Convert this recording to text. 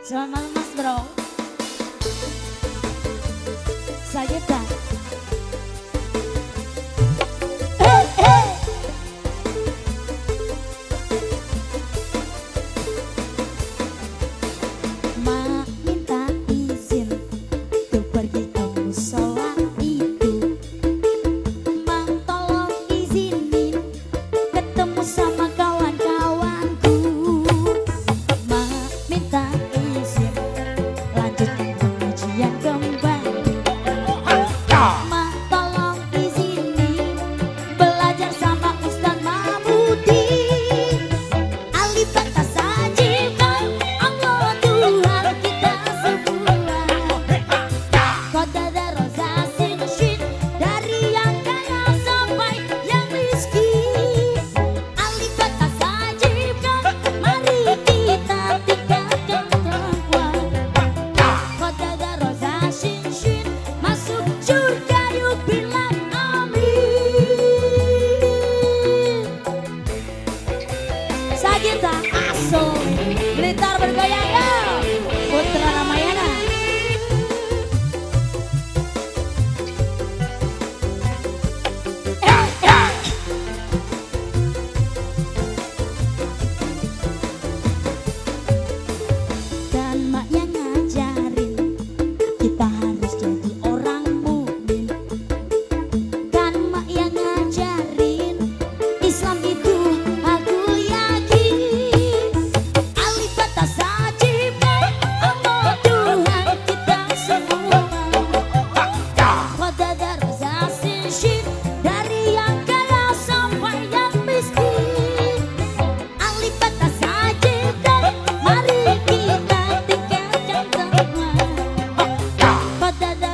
Selamat malam Mas Bro. Sagita. da da